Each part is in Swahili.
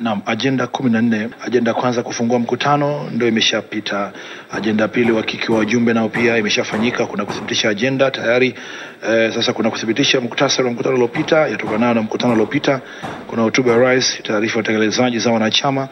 Naam, ajenda kumi na nne. Ajenda kwanza kufungua mkutano ndio imeshapita. Ajenda pili uhakiki wa wajumbe nao pia imeshafanyika. Kuna kuthibitisha ajenda tayari. E, sasa kuna kuthibitisha muktasari wa mkutano uliopita yatokanayo na mkutano uliopita. Kuna hotuba ya rais, taarifa ya utekelezaji za wanachama,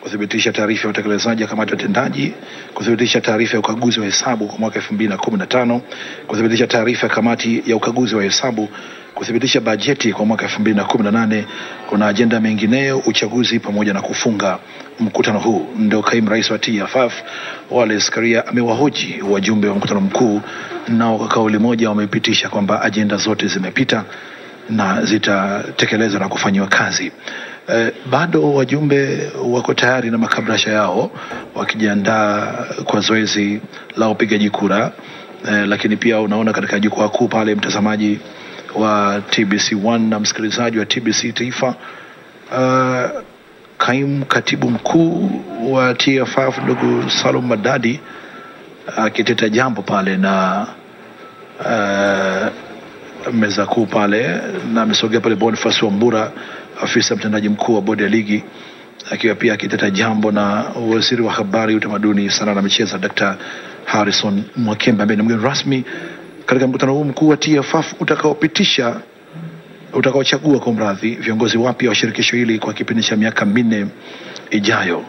kuthibitisha taarifa ya utekelezaji ya kamati ya utendaji, kuthibitisha taarifa ya ukaguzi wa hesabu kwa mwaka elfu mbili na kumi na tano, kuthibitisha taarifa ya kamati ya ukaguzi wa hesabu kuthibitisha bajeti kwa mwaka elfu mbili na kumi na nane. Kuna ajenda mengineyo, uchaguzi pamoja na kufunga mkutano huu. Ndio kaimu rais wa TFF Wallace Karia amewahoji wajumbe wa mkutano mkuu, nao kwa kauli moja wamepitisha kwamba ajenda zote zimepita na zitatekelezwa na kufanyiwa kazi. Eh, bado wajumbe wako tayari na makabrasha yao wakijiandaa kwa zoezi la upigaji kura. Eh, lakini pia unaona katika jukwaa kuu pale mtazamaji wa TBC1 na msikilizaji wa TBC Taifa uh, kaimu katibu mkuu wa TFF ndugu Salum Madadi akiteta uh, jambo pale na uh, meza kuu pale na amesogea pale Boniface Wambura afisa mtendaji mkuu wa bodi ya ligi akiwa pia akiteta jambo na waziri wa habari, utamaduni, sanaa na michezo Dr. Harrison Mwakembe ambaye ni mgeni rasmi katika mkutano huu mkuu wa TFF utakaopitisha utakaochagua kwa mradhi viongozi wapya wa shirikisho hili kwa kipindi cha miaka minne ijayo.